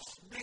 false